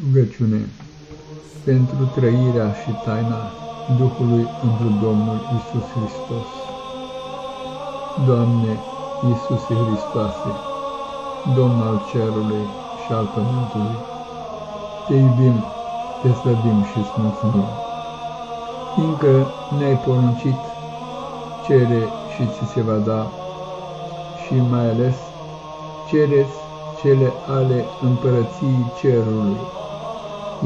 Rugăciune pentru trăirea și taina Duhului întru Domnul Isus Hristos. Doamne Iisuse Hristoase, Domn al cerului și al pământului, Te iubim, Te slăbim și îți mulțumim, fiindcă ne-ai poruncit, cere și ți se va da, și mai ales cereți cele ale împărăției cerului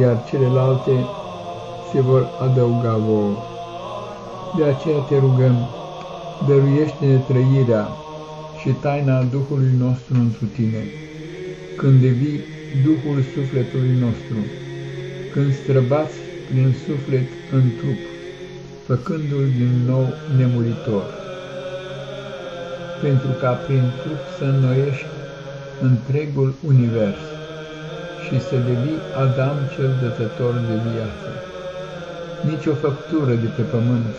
iar celelalte se vor adăuga vouă. De aceea te rugăm, dăruiește-ne trăirea și taina Duhului nostru întru tine, când devii Duhul sufletului nostru, când străbați prin suflet în trup, făcându-l din nou nemuritor, pentru ca prin trup să înnoiești întregul univers și să devii Adam cel dătător de viață. Nici o făptură de pe pământ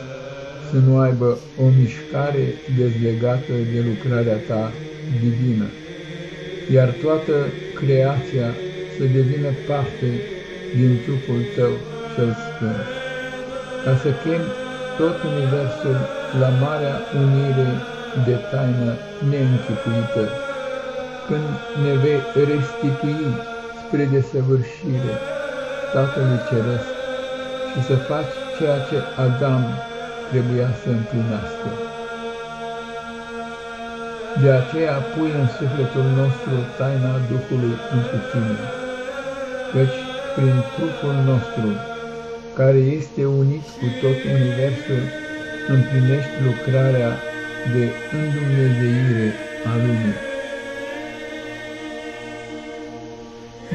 să nu aibă o mișcare dezlegată de lucrarea ta divină, iar toată creația să devină parte din trupul tău cel sfânt, ca să chem tot universul la marea unire de taină neînchipuită, când ne vei restitui spre desăvârșire Tatălui Ceresc și să faci ceea ce Adam trebuia să împlinească. De aceea pui în sufletul nostru taina Duhului întru tine, căci prin trupul nostru, care este unit cu tot universul, împlinești lucrarea de îndumnezeire a lumii.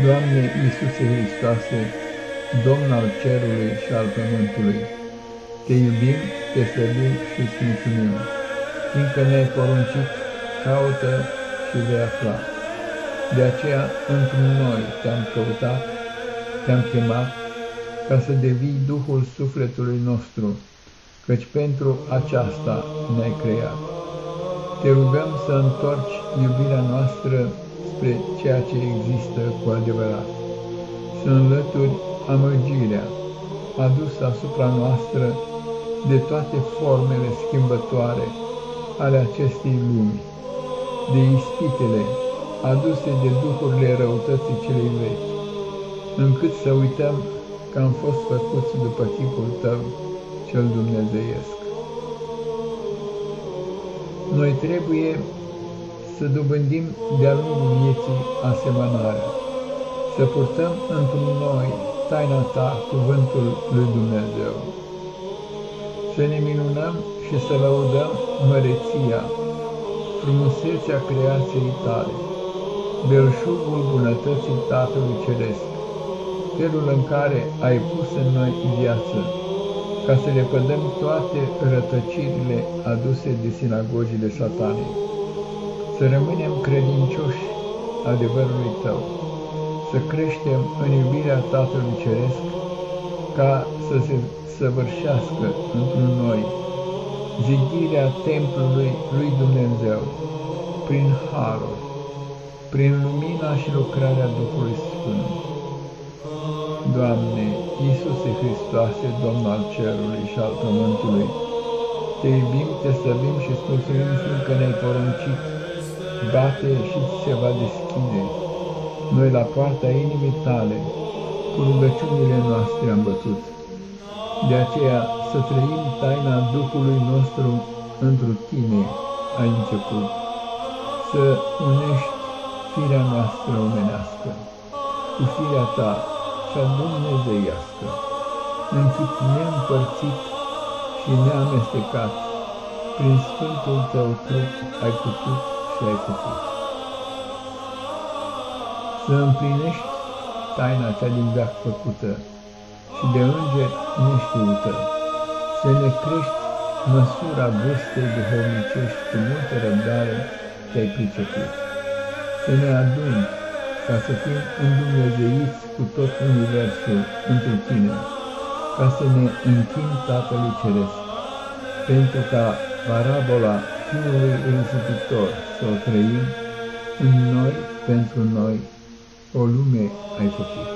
Doamne Iisuse Hristoase, Domn al cerului și al pământului, Te iubim, Te slăbim și îți mulțumim, fiindcă ne-ai poruncit, caută și vei afla. De aceea, într noi Te-am căutat, Te-am chemat, ca să devii Duhul sufletului nostru, căci pentru aceasta ne-ai creat. Te rugăm să întorci iubirea noastră spre ceea ce există cu adevărat, să înlături amăgirea adusă asupra noastră de toate formele schimbătoare ale acestei lumi, de ispitele aduse de duhurile răutății celei vechi, încât să uităm că am fost făcuți după chipul Tău cel dumnezeiesc. Noi trebuie să dobândim de-a lungul vieții asemănarea, să purtăm într noi taina Ta, cuvântul lui Dumnezeu, să ne minunăm și să lăudăm măreția, frumusețea creației Tale, belșugul bunătății Tatălui Ceresc, felul în care ai pus în noi viață, ca să le pădăm toate rătăcirile aduse de sinagogile satanei să rămânem credincioși adevărului Tău, să creștem în iubirea Tatălui Ceresc, ca să se săvârșească într noi zidirea templului lui Dumnezeu, prin harul, prin lumina și lucrarea Duhului Sfânt. Doamne, Iisuse Hristoase, Domn al Cerului și al Pământului, Te iubim, Te slăbim și îți mulțumim, fiindcă ne-ai poruncit bate și se va deschide. Noi la poarta inimii tale, cu rugăciunile noastre am bătut. De aceea să trăim taina Duhului nostru întru tine ai început, să unești firea noastră omenească cu firea ta cea dumnezeiască, în chip neîmpărțit și neamestecat, prin Sfântul tău trup ai putut și ai făcut. Să împlinești taina cea din veac făcută și de înger neștiută, să ne crești măsura vârstei duhovnicești cu multă răbdare te-ai priceput, să ne aduni ca să fim îndumnezeiți cu tot universul într tine, ca să ne închin Tatălui Ceresc, pentru ca parabola Fiului Răsăpitor să o trăim în noi, pentru noi, o lume ai făcut.